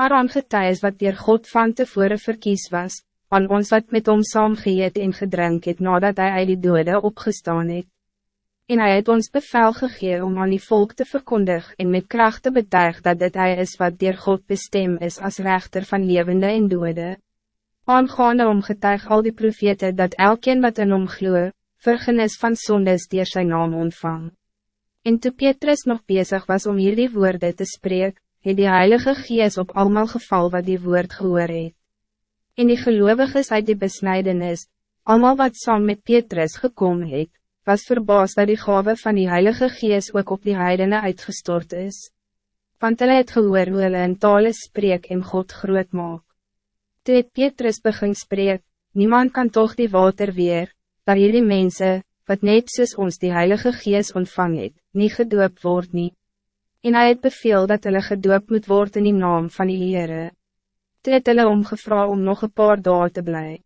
Aran getuies wat dier God van tevore verkies was, aan ons wat met hom saam geëet en gedrink het nadat hij uit die dode opgestaan het. En hij het ons bevel gegee om aan die volk te verkondig en met kracht te betuig dat dit hij is wat dier God bestem is als rechter van levende en dode. Aangaande om getuig al die profete dat elkeen wat in hom gloe, vergenis van sondes dier sy naam ontvang. En toe Petrus nog bezig was om hierdie woorden te spreken, het die Heilige Gees op allemaal geval wat die woord gehoor het. En die gelovigen uit die besnijdenis, allemaal wat saam met Petrus gekomen het, was verbaasd dat die gave van die Heilige Gees ook op die heidene uitgestort is. Want hulle het gehoor hoe hulle in tale spreek en God groot maak. Toe het Petrus begin spreek, niemand kan toch die water weer, dat jullie mensen, wat net soos ons die Heilige Gees ontvang het, nie gedoop word nie. En hy het beveel dat hulle gedoop moet worden in die naam van die Heere. Toe het hulle omgevra om nog een paar dagen te blijven.